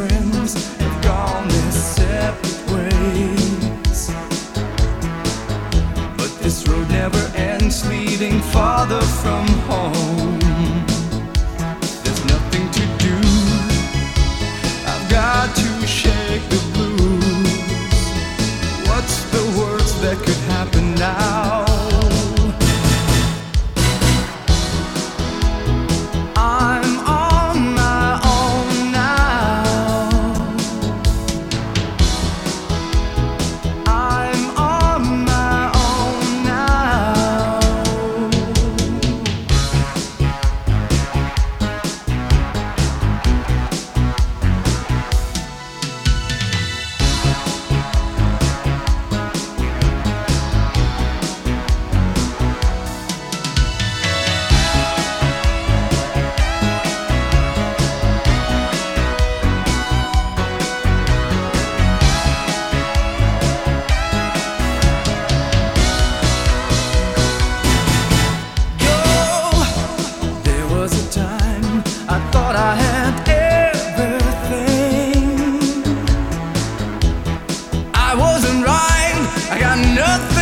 friends have gone their separate ways. But this road never ends, leading farther from home. There's nothing to do. I've got to shake the blues. What's the worst that could happen now? nothing